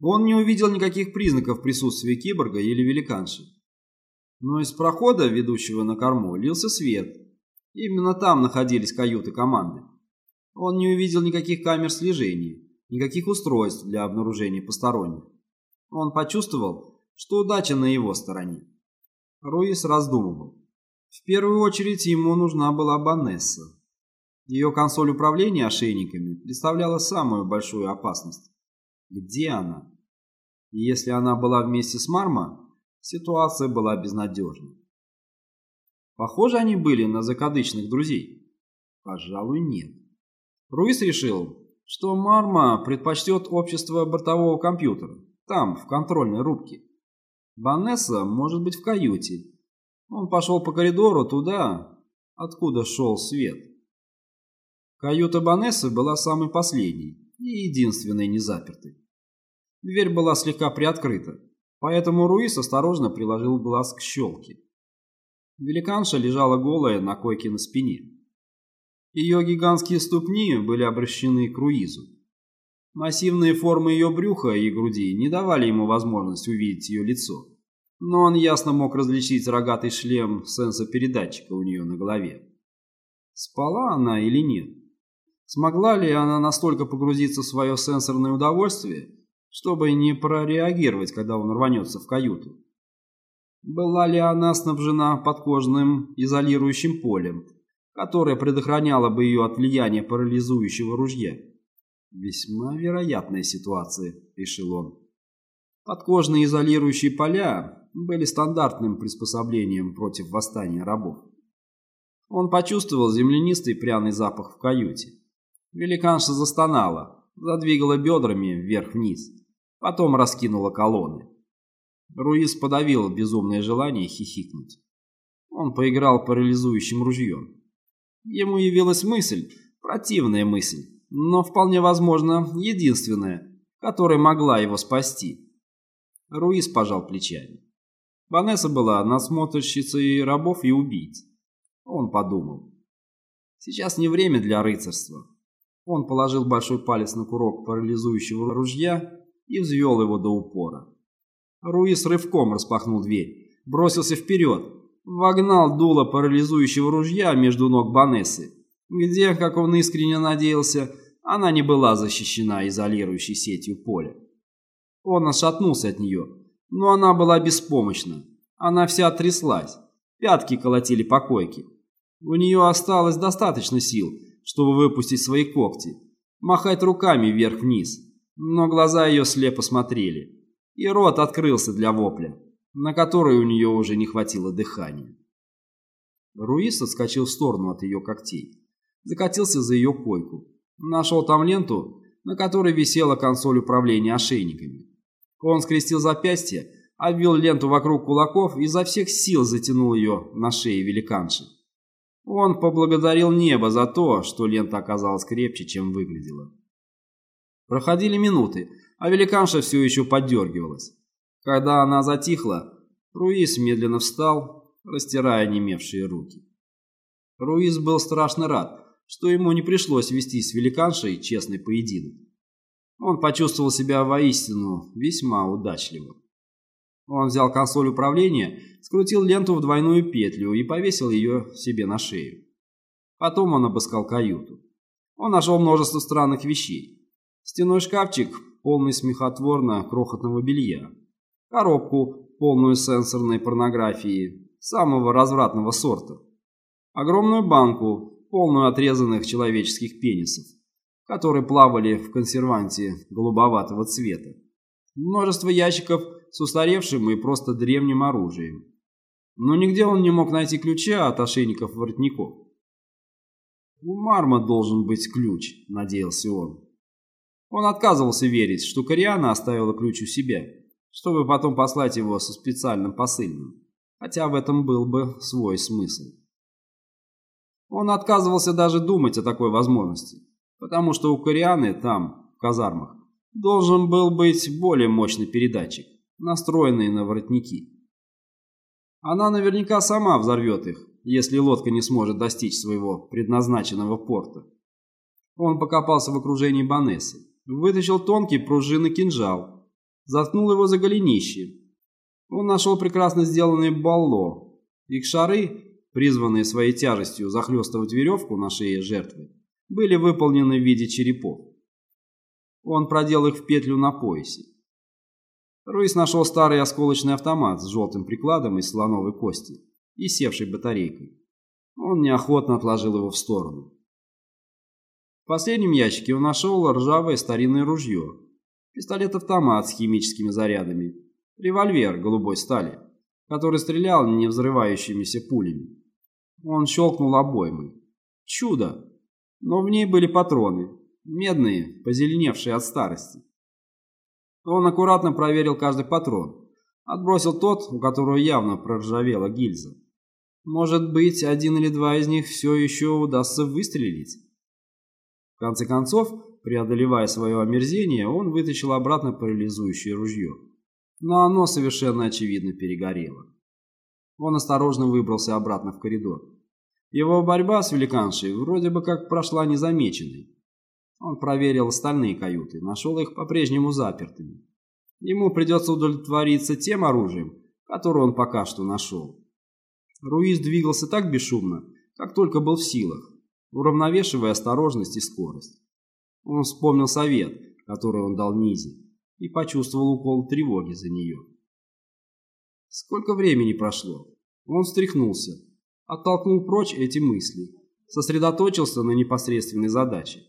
Он не увидел никаких признаков присутствия киборга или великанши. Но из прохода, ведущего на корму, лился свет. Именно там находились каюты команды. Он не увидел никаких камер слежения, никаких устройств для обнаружения посторонних. Он почувствовал, что удача на его стороне. Руис раздумывал. В первую очередь ему нужна была Банесса. Ее консоль управления ошейниками представляла самую большую опасность. Где она? И если она была вместе с Марма, ситуация была безнадежной. Похоже они были на закадычных друзей? Пожалуй, нет. Руис решил, что Марма предпочтет общество бортового компьютера, там, в контрольной рубке. Банесса может быть в каюте. Он пошел по коридору туда, откуда шел свет. Каюта Банессы была самой последней и единственной не запертой. Дверь была слегка приоткрыта, поэтому Руис осторожно приложил глаз к щелке. Великанша лежала голая на койке на спине. Ее гигантские ступни были обращены к Руизу. Массивные формы ее брюха и груди не давали ему возможность увидеть ее лицо, но он ясно мог различить рогатый шлем сенсопередатчика у нее на голове. Спала она или нет? Смогла ли она настолько погрузиться в свое сенсорное удовольствие, чтобы не прореагировать, когда он рванется в каюту? Была ли она снабжена подкожным изолирующим полем, которое предохраняло бы ее от влияния парализующего ружья? Весьма вероятная ситуация, решил он. Подкожные изолирующие поля были стандартным приспособлением против восстания рабов. Он почувствовал землянистый пряный запах в каюте. Великанша застонала, задвигала бедрами вверх-вниз, потом раскинула колонны. Руис подавил безумное желание хихикнуть. Он поиграл парализующим ружьем. Ему явилась мысль, противная мысль, но вполне возможно единственная, которая могла его спасти. Руис пожал плечами. Ванесса была насмотрщицей рабов и убийц. Он подумал. Сейчас не время для рыцарства. Он положил большой палец на курок парализующего ружья и взвел его до упора. Руис рывком распахнул дверь, бросился вперед, вогнал дуло парализующего ружья между ног Банессы где, как он искренне надеялся, она не была защищена изолирующей сетью поля. Он отшатнулся от нее, но она была беспомощна. Она вся тряслась, пятки колотили по койке. У нее осталось достаточно сил, чтобы выпустить свои когти, махать руками вверх-вниз, но глаза ее слепо смотрели, и рот открылся для вопля, на который у нее уже не хватило дыхания. Руис отскочил в сторону от ее когтей закатился за ее койку. Нашел там ленту, на которой висела консоль управления ошейниками. Он скрестил запястье, обвел ленту вокруг кулаков и изо всех сил затянул ее на шее великанши. Он поблагодарил небо за то, что лента оказалась крепче, чем выглядела. Проходили минуты, а великанша все еще поддергивалась. Когда она затихла, Руис медленно встал, растирая немевшие руки. Руис был страшно рад, что ему не пришлось вести с великаншей честный поединок. Он почувствовал себя воистину весьма удачливо. Он взял консоль управления, скрутил ленту в двойную петлю и повесил ее себе на шею. Потом он обыскал каюту. Он нашел множество странных вещей. Стеной шкафчик, полный смехотворно-крохотного белья. Коробку, полную сенсорной порнографии, самого развратного сорта. Огромную банку, полную отрезанных человеческих пенисов, которые плавали в консерванте голубоватого цвета. Множество ящиков с устаревшим и просто древним оружием. Но нигде он не мог найти ключа от ошейников воротников. «У Марма должен быть ключ», — надеялся он. Он отказывался верить, что Кориана оставила ключ у себя, чтобы потом послать его со специальным посыльным, хотя в этом был бы свой смысл. Он отказывался даже думать о такой возможности, потому что у Корианы там, в казармах, должен был быть более мощный передатчик, настроенный на воротники. Она наверняка сама взорвет их, если лодка не сможет достичь своего предназначенного порта. Он покопался в окружении Банессы, вытащил тонкий пружинный кинжал заткнул его за голенище. Он нашел прекрасно сделанное балло. Их шары, призванные своей тяжестью захлестывать веревку на шее жертвы, были выполнены в виде черепов. Он продел их в петлю на поясе. Руис нашел старый осколочный автомат с желтым прикладом из слоновой кости и севшей батарейкой. Он неохотно отложил его в сторону. В последнем ящике он нашел ржавое старинное ружье, пистолет-автомат с химическими зарядами, револьвер голубой стали, который стрелял не взрывающимися пулями. Он щелкнул обоймой. Чудо! Но в ней были патроны, медные, позеленевшие от старости. Он аккуратно проверил каждый патрон, отбросил тот, у которого явно проржавела гильза. Может быть, один или два из них все еще удастся выстрелить? В конце концов, преодолевая свое омерзение, он вытащил обратно парализующее ружье. Но оно совершенно очевидно перегорело. Он осторожно выбрался обратно в коридор. Его борьба с великаншей вроде бы как прошла незамеченной. Он проверил остальные каюты, нашел их по-прежнему запертыми. Ему придется удовлетвориться тем оружием, которое он пока что нашел. Руиз двигался так бесшумно, как только был в силах, уравновешивая осторожность и скорость. Он вспомнил совет, который он дал Низе, и почувствовал укол тревоги за нее. Сколько времени прошло? Он встряхнулся, оттолкнул прочь эти мысли, сосредоточился на непосредственной задаче.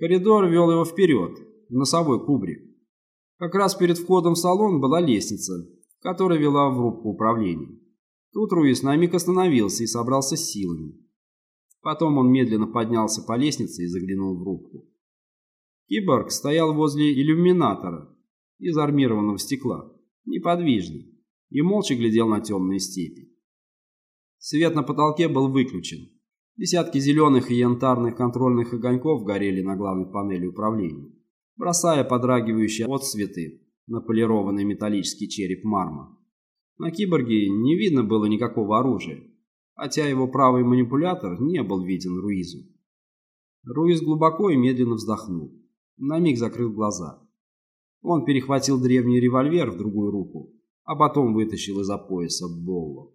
Коридор вел его вперед, в носовой кубрик. Как раз перед входом в салон была лестница, которая вела в рубку управления. Тут Руис на миг остановился и собрался с силами. Потом он медленно поднялся по лестнице и заглянул в рубку. Киборг стоял возле иллюминатора из армированного стекла, неподвижный, и молча глядел на темные степи. Свет на потолке был выключен. Десятки зеленых и янтарных контрольных огоньков горели на главной панели управления, бросая подрагивающие отсветы на полированный металлический череп марма. На киборге не видно было никакого оружия, хотя его правый манипулятор не был виден Руизу. Руиз глубоко и медленно вздохнул, на миг закрыл глаза. Он перехватил древний револьвер в другую руку, а потом вытащил из-за пояса Болло.